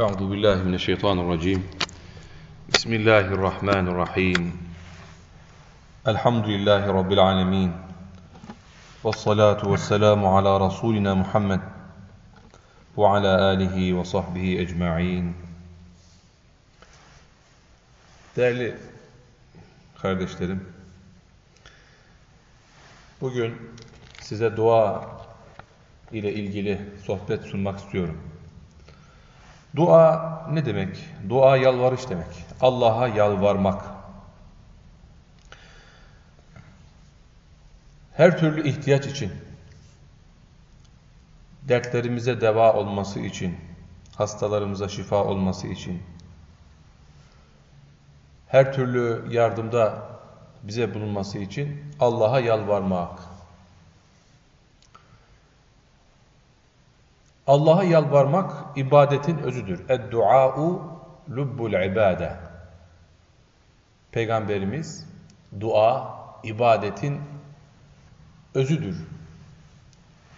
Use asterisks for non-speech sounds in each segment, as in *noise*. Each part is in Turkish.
أعوذ بالله من الشيطان الرجيم بسم الله الرحمن الرحيم الحمد لله رب العالمين والصلاة والسلام على رسولنا محمد وعلى آله وصحبه أجمعين Değerli kardeşlerim, bugün size dua ile ilgili sohbet sunmak istiyorum. Dua ne demek? Dua yalvarış demek. Allah'a yalvarmak. Her türlü ihtiyaç için, dertlerimize deva olması için, hastalarımıza şifa olması için, her türlü yardımda bize bulunması için Allah'a yalvarmak. Allah'a yalvarmak ibadetin özüdür. Ed-dua'u lubbul ibade. Peygamberimiz dua ibadetin özüdür.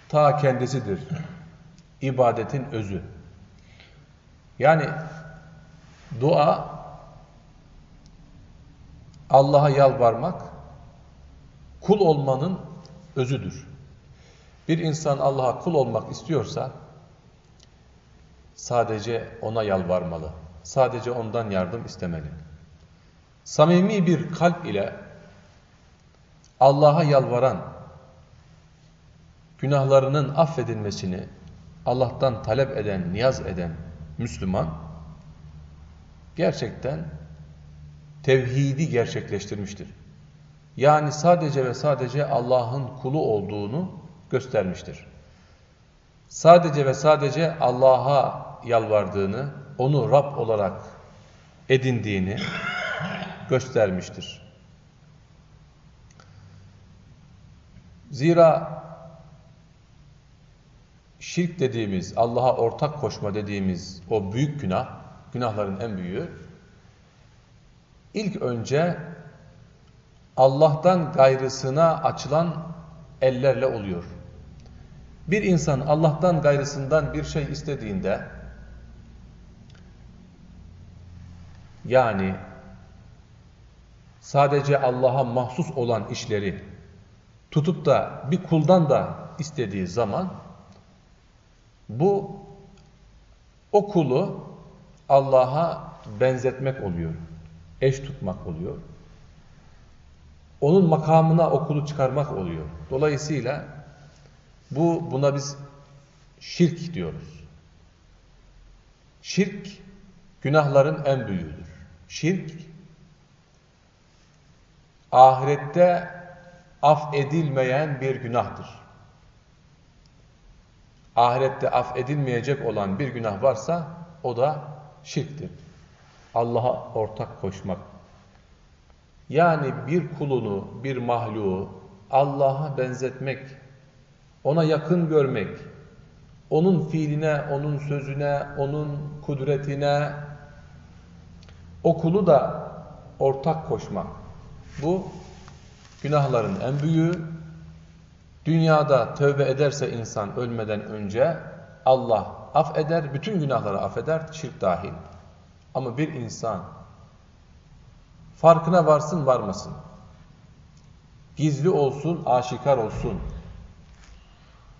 Ta kendisidir. İbadetin özü. Yani dua Allah'a yalvarmak kul olmanın özüdür. Bir insan Allah'a kul olmak istiyorsa sadece ona yalvarmalı. Sadece ondan yardım istemeli. Samimi bir kalp ile Allah'a yalvaran, günahlarının affedilmesini Allah'tan talep eden, niyaz eden Müslüman gerçekten tevhidi gerçekleştirmiştir. Yani sadece ve sadece Allah'ın kulu olduğunu göstermiştir. Sadece ve sadece Allah'a yalvardığını, onu Rab olarak edindiğini göstermiştir. Zira şirk dediğimiz, Allah'a ortak koşma dediğimiz o büyük günah, günahların en büyüğü, ilk önce Allah'tan gayrısına açılan ellerle oluyor. Bir insan Allah'tan gayrısından bir şey istediğinde yani sadece Allah'a mahsus olan işleri tutup da bir kuldan da istediği zaman bu o kulu Allah'a benzetmek oluyor. Eş tutmak oluyor. Onun makamına o kulu çıkarmak oluyor. Dolayısıyla bu buna biz şirk diyoruz. Şirk günahların en büyüğüdür. Şirk ahirette af edilmeyen bir günahtır. Ahirette af edilmeyecek olan bir günah varsa o da şirktir. Allah'a ortak koşmak. Yani bir kulunu, bir mahluğu Allah'a benzetmek, ona yakın görmek, onun fiiline, onun sözüne, onun kudretine, o kulu da ortak koşmak. Bu günahların en büyüğü. Dünyada tövbe ederse insan ölmeden önce Allah affeder, bütün günahları affeder, şirk dahil. Ama bir insan farkına varsın varmasın, gizli olsun, aşikar olsun,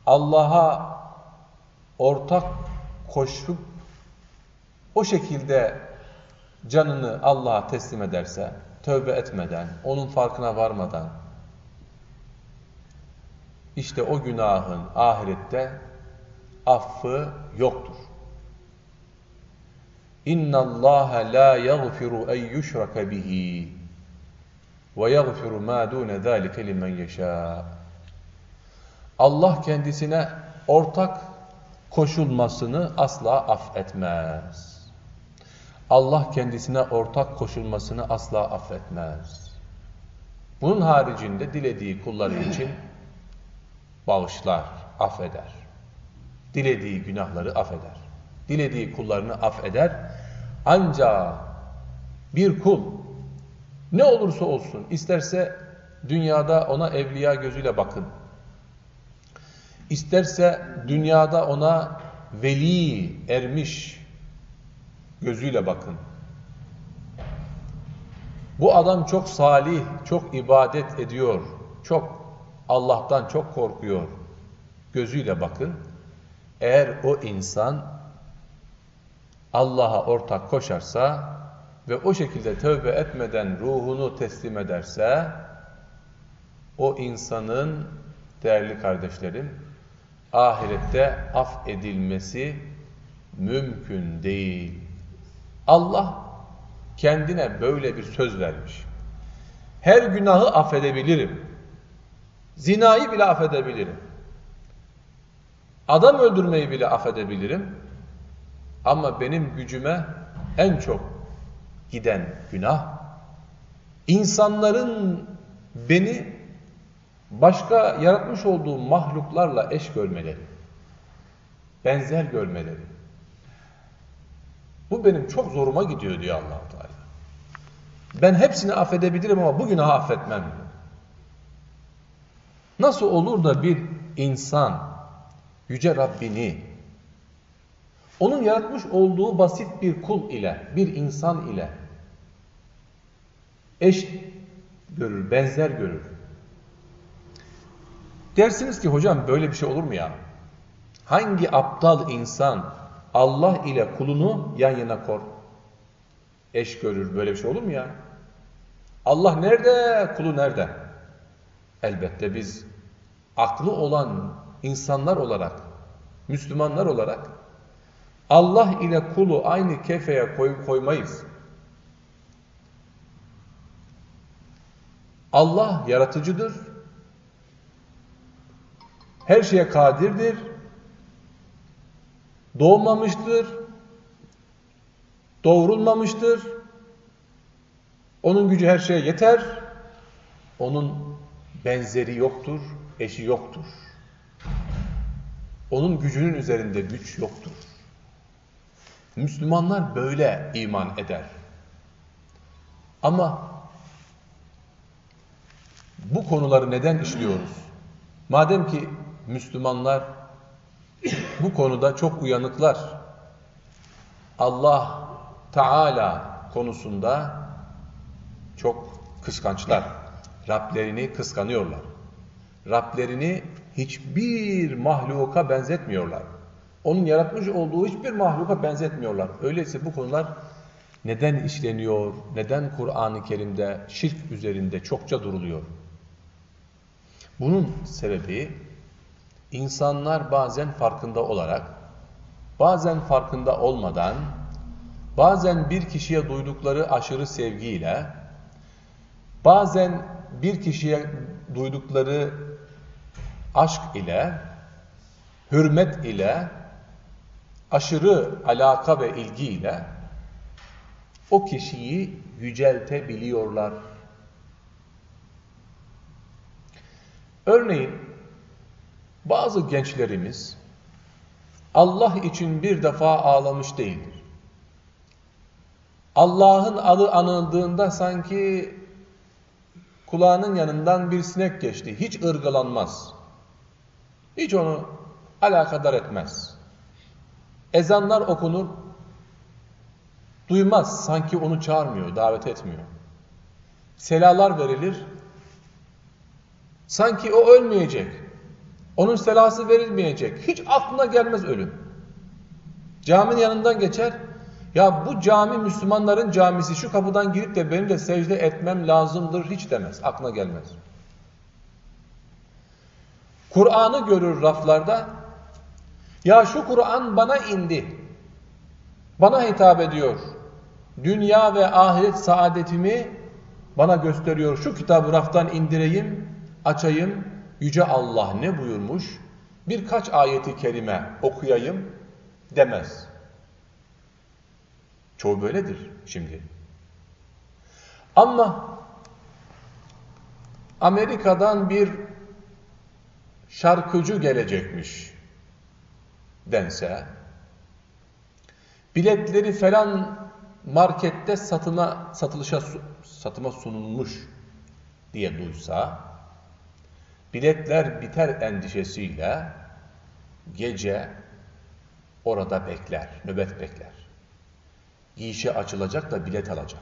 Allah'a ortak koşup o şekilde canını Allah'a teslim ederse, tövbe etmeden, onun farkına varmadan, işte o günahın ahirette affı yoktur. İnna Allah la yaghfiru en yushraka bihi ve yaghfiru ma dun zalika limen yasha. Allah kendisine ortak koşulmasını asla affetmez. Allah kendisine ortak koşulmasını asla affetmez. Bunun haricinde dilediği kulları için bağışlar, affeder. Dilediği günahları affeder. Dilediği kullarını affeder. Ancak bir kul ne olursa olsun isterse dünyada ona evliya gözüyle bakın. İsterse dünyada ona veli, ermiş, gözüyle bakın. Bu adam çok salih, çok ibadet ediyor, çok Allah'tan çok korkuyor. Gözüyle bakın. Eğer o insan Allah'a ortak koşarsa ve o şekilde tövbe etmeden ruhunu teslim ederse o insanın değerli kardeşlerim ahirette af edilmesi mümkün değil. Allah kendine böyle bir söz vermiş. Her günahı affedebilirim. Zinayı bile affedebilirim. Adam öldürmeyi bile affedebilirim. Ama benim gücüme en çok giden günah, insanların beni başka yaratmış olduğum mahluklarla eş görmeleri, benzer görmeleri. Bu benim çok zoruma gidiyor diyor allah Teala. Ben hepsini affedebilirim ama bu günahı affetmem diyor. Nasıl olur da bir insan Yüce Rabbini onun yaratmış olduğu basit bir kul ile, bir insan ile eş görür, benzer görür. Dersiniz ki hocam böyle bir şey olur mu ya? Hangi aptal insan Allah ile kulunu yan yana kor, eş görür böyle bir şey olur mu ya? Allah nerede, kulu nerede? Elbette biz aklı olan insanlar olarak, Müslümanlar olarak Allah ile kulu aynı kefeye koy, koymayız. Allah yaratıcıdır. Her şeye kadirdir. Doğmamıştır. Doğrulmamıştır. Onun gücü her şeye yeter. Onun benzeri yoktur, eşi yoktur. Onun gücünün üzerinde güç yoktur. Müslümanlar böyle iman eder. Ama bu konuları neden işliyoruz? Madem ki Müslümanlar bu konuda çok uyanıklar. Allah Teala konusunda çok kıskançlar. Rablerini kıskanıyorlar. Rablerini hiçbir mahluka benzetmiyorlar. Onun yaratmış olduğu hiçbir mahluka benzetmiyorlar. Öyleyse bu konular neden işleniyor, neden Kur'an-ı Kerim'de şirk üzerinde çokça duruluyor? Bunun sebebi insanlar bazen farkında olarak, bazen farkında olmadan, bazen bir kişiye duydukları aşırı sevgiyle, bazen bir kişiye duydukları aşk ile, hürmet ile, aşırı alaka ve ilgi ile o kişiyi yüceltebiliyorlar. Örneğin bazı gençlerimiz Allah için bir defa ağlamış değildir. Allah'ın adı anıldığında sanki kulağının yanından bir sinek geçti. Hiç ırgalanmaz. Hiç onu alakadar etmez. Ezanlar okunur, duymaz. Sanki onu çağırmıyor, davet etmiyor. Selalar verilir. Sanki o ölmeyecek. Onun selası verilmeyecek. Hiç aklına gelmez ölüm. Caminin yanından geçer. Ya bu cami Müslümanların camisi şu kapıdan girip de benim de secde etmem lazımdır hiç demez. Aklına gelmez. Kur'an'ı görür raflarda. Ya şu Kur'an bana indi. Bana hitap ediyor. Dünya ve ahiret saadetimi bana gösteriyor. Şu kitabı raftan indireyim, açayım. Yüce Allah ne buyurmuş? Birkaç ayeti kerime okuyayım demez. Çoğu böyledir şimdi. Ama Amerika'dan bir şarkıcı gelecekmiş dense, biletleri falan markette satına, satılışa, satıma sunulmuş diye duysa, biletler biter endişesiyle gece orada bekler, nöbet bekler. giyişe açılacak da bilet alacak.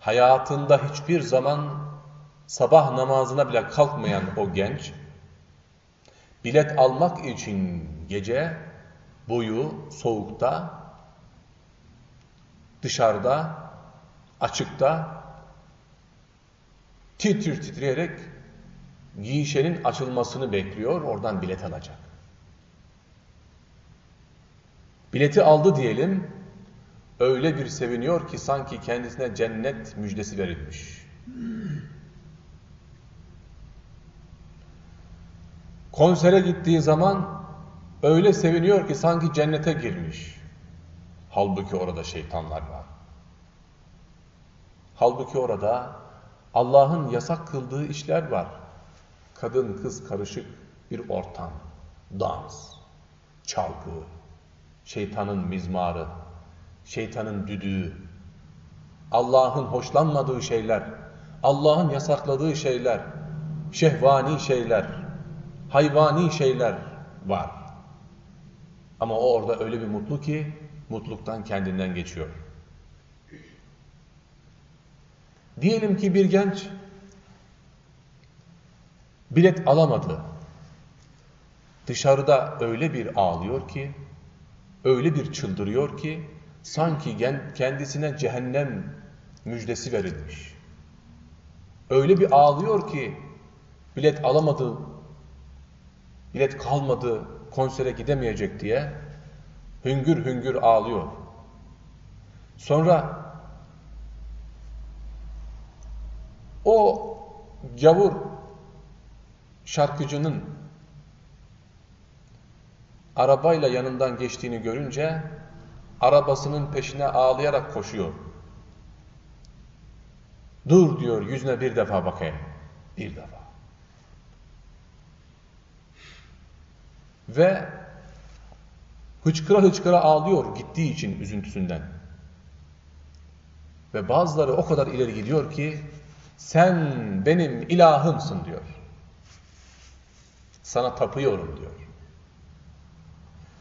Hayatında hiçbir zaman sabah namazına bile kalkmayan o genç, bilet almak için gece boyu soğukta, dışarıda, açıkta, titir titreyerek giyişenin açılmasını bekliyor, oradan bilet alacak. Bileti aldı diyelim, öyle bir seviniyor ki sanki kendisine cennet müjdesi verilmiş. Konsere gittiği zaman öyle seviniyor ki sanki cennete girmiş. Halbuki orada şeytanlar var. Halbuki orada Allah'ın yasak kıldığı işler var. Kadın kız karışık bir ortam, dans, çalgı, şeytanın mizmarı, şeytanın düdüğü, Allah'ın hoşlanmadığı şeyler, Allah'ın yasakladığı şeyler, şehvani şeyler, hayvani şeyler var. Ama o orada öyle bir mutlu ki mutluluktan kendinden geçiyor. Diyelim ki bir genç bilet alamadı. Dışarıda öyle bir ağlıyor ki, öyle bir çıldırıyor ki sanki kendisine cehennem müjdesi verilmiş. Öyle bir ağlıyor ki bilet alamadı, bilet kalmadı, konsere gidemeyecek diye hüngür hüngür ağlıyor. Sonra o gavur şarkıcının arabayla yanından geçtiğini görünce arabasının peşine ağlayarak koşuyor. Dur diyor yüzüne bir defa bakayım. Bir defa. Ve hıçkıra hıçkıra ağlıyor gittiği için üzüntüsünden. Ve bazıları o kadar ileri gidiyor ki sen benim ilahımsın diyor. Sana tapıyorum diyor.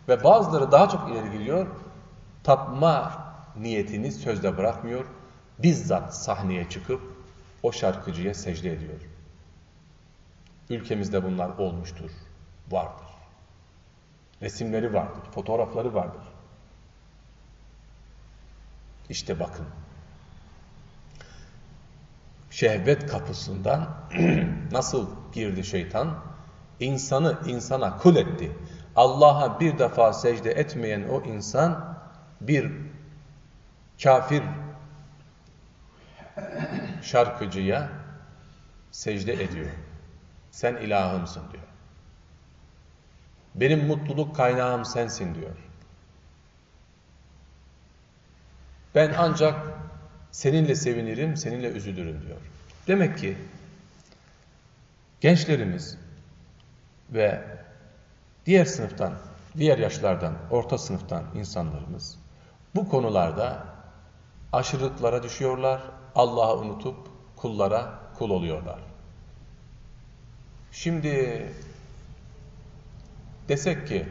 Ve bazıları daha çok ileri gidiyor. Tapma niyetini sözde bırakmıyor. Bizzat sahneye çıkıp o şarkıcıya secde ediyor. Ülkemizde bunlar olmuştur, vardır. Resimleri vardır, fotoğrafları vardır. İşte bakın. Şehvet kapısından *clears throat* nasıl girdi şeytan? İnsanı insana kul etti. Allah'a bir defa secde etmeyen o insan bir kafir şarkıcıya secde ediyor. Sen ilahımsın diyor. Benim mutluluk kaynağım sensin diyor. Ben ancak seninle sevinirim, seninle üzülürüm diyor. Demek ki gençlerimiz ve diğer sınıftan, diğer yaşlardan, orta sınıftan insanlarımız bu konularda aşırılıklara düşüyorlar, Allah'ı unutup kullara kul oluyorlar. Şimdi desek ki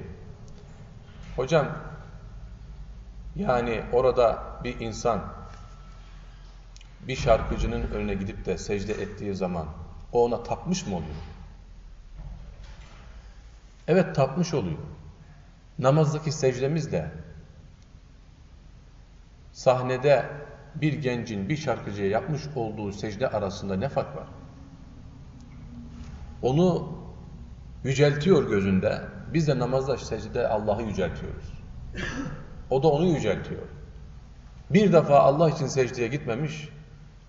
hocam yani orada bir insan bir şarkıcının önüne gidip de secde ettiği zaman o ona tapmış mı oluyor? Evet tapmış oluyor. Namazdaki secdemizle sahnede bir gencin bir şarkıcıya yapmış olduğu secde arasında ne fark var? Onu yüceltiyor gözünde. Biz de namazda secdede Allah'ı yüceltiyoruz. O da onu yüceltiyor. Bir defa Allah için secdeye gitmemiş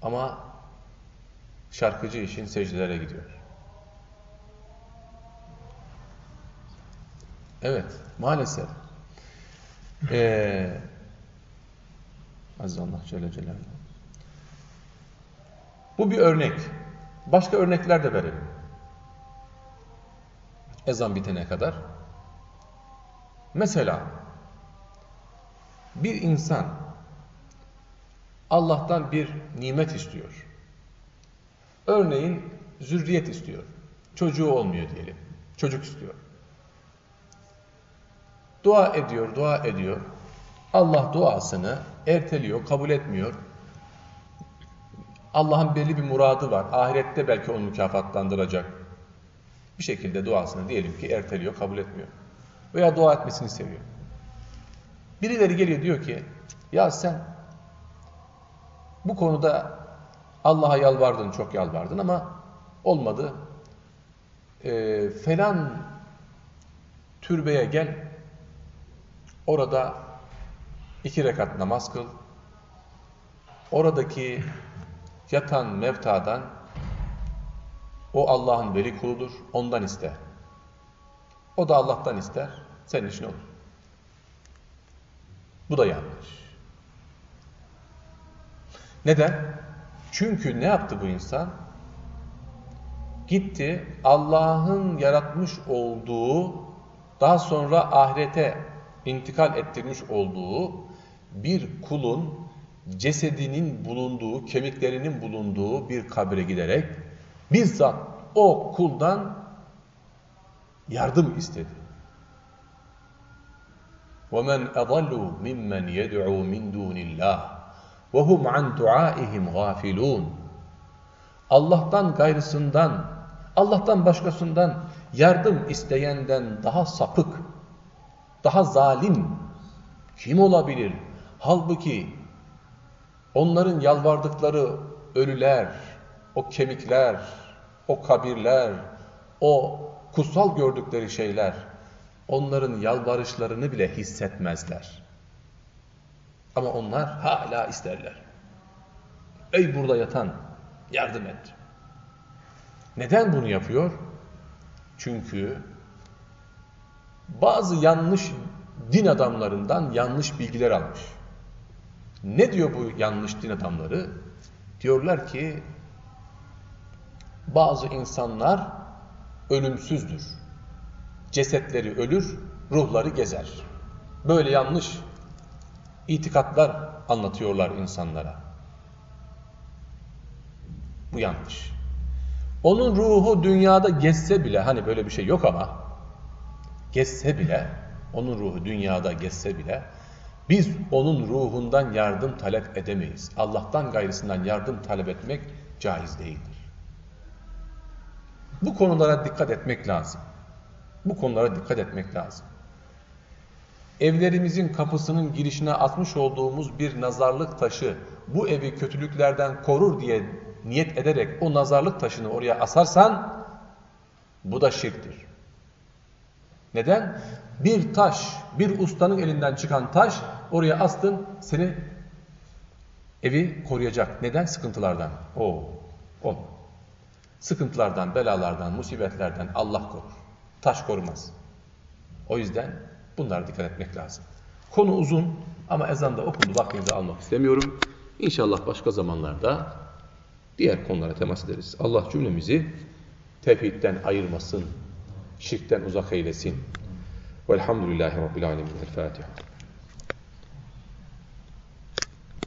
ama şarkıcı için secdelere gidiyor. Evet, maalesef. Ee, Aziz Allah Celle Celaluhu. Bu bir örnek. Başka örnekler de verelim. Ezan bitene kadar. Mesela bir insan Allah'tan bir nimet istiyor. Örneğin zürriyet istiyor. Çocuğu olmuyor diyelim. Çocuk istiyor. Dua ediyor, dua ediyor. Allah duasını erteliyor, kabul etmiyor. Allah'ın belli bir muradı var. Ahirette belki onu mükafatlandıracak. Bir şekilde duasını diyelim ki erteliyor, kabul etmiyor. Veya dua etmesini seviyor. Birileri geliyor diyor ki, ya sen bu konuda Allah'a yalvardın, çok yalvardın ama olmadı. Ee, falan türbeye gel, orada iki rekat namaz kıl, oradaki yatan mevtadan o Allah'ın veli kuludur, ondan iste. O da Allah'tan ister, senin için olur. Bu da yanlış. Neden? Çünkü ne yaptı bu insan? Gitti Allah'ın yaratmış olduğu, daha sonra ahirete intikal ettirmiş olduğu bir kulun cesedinin bulunduğu, kemiklerinin bulunduğu bir kabre giderek bizzat o kuldan yardım istedi. وَمَنْ اَضَلُّوا مِمَّنْ يَدْعُوا مِنْ دُونِ اللّٰهِ وَهُمْ عَنْ دُعَائِهِمْ غَافِلُونَ Allah'tan gayrısından, Allah'tan başkasından yardım isteyenden daha sapık, daha zalim kim olabilir? Halbuki onların yalvardıkları ölüler, o kemikler, o kabirler, o kutsal gördükleri şeyler, onların yalvarışlarını bile hissetmezler. Ama onlar hala isterler. Ey burada yatan yardım et. Neden bunu yapıyor? Çünkü bazı yanlış din adamlarından yanlış bilgiler almış. Ne diyor bu yanlış din adamları? Diyorlar ki bazı insanlar ölümsüzdür. Cesetleri ölür, ruhları gezer. Böyle yanlış itikatlar anlatıyorlar insanlara. Bu yanlış. Onun ruhu dünyada geçse bile, hani böyle bir şey yok ama, geçse bile, onun ruhu dünyada geçse bile, biz onun ruhundan yardım talep edemeyiz. Allah'tan gayrısından yardım talep etmek caiz değildir. Bu konulara dikkat etmek lazım. Bu konulara dikkat etmek lazım. Evlerimizin kapısının girişine atmış olduğumuz bir nazarlık taşı bu evi kötülüklerden korur diye niyet ederek o nazarlık taşını oraya asarsan bu da şirktir. Neden? Bir taş, bir ustanın elinden çıkan taş oraya astın seni evi koruyacak. Neden? Sıkıntılardan. O, o. Sıkıntılardan, belalardan, musibetlerden Allah korur. Taş korumaz. O yüzden bunlara dikkat etmek lazım. Konu uzun ama ezanda okundu. Vaktinizi almak istemiyorum. İnşallah başka zamanlarda diğer konulara temas ederiz. Allah cümlemizi tevhidden ayırmasın, şirkten uzak eylesin. Velhamdülillahi Rabbil Alemin. El Fatiha.